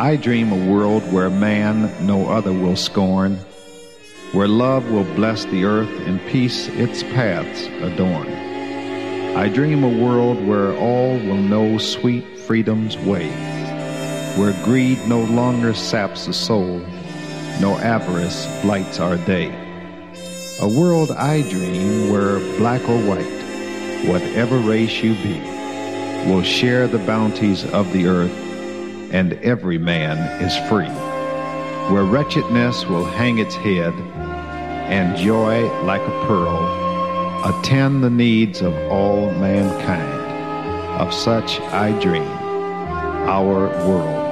I dream a world where man no other will scorn, where love will bless the earth and peace its paths adorn. I dream a world where all will know sweet freedom's way, where greed no longer saps the soul, nor avarice blights our day. A world I dream where black or white, whatever race you be, will share the bounties of the earth and every man is free, where wretchedness will hang its head and joy like a pearl attend the needs of all mankind. Of such I dream, our world.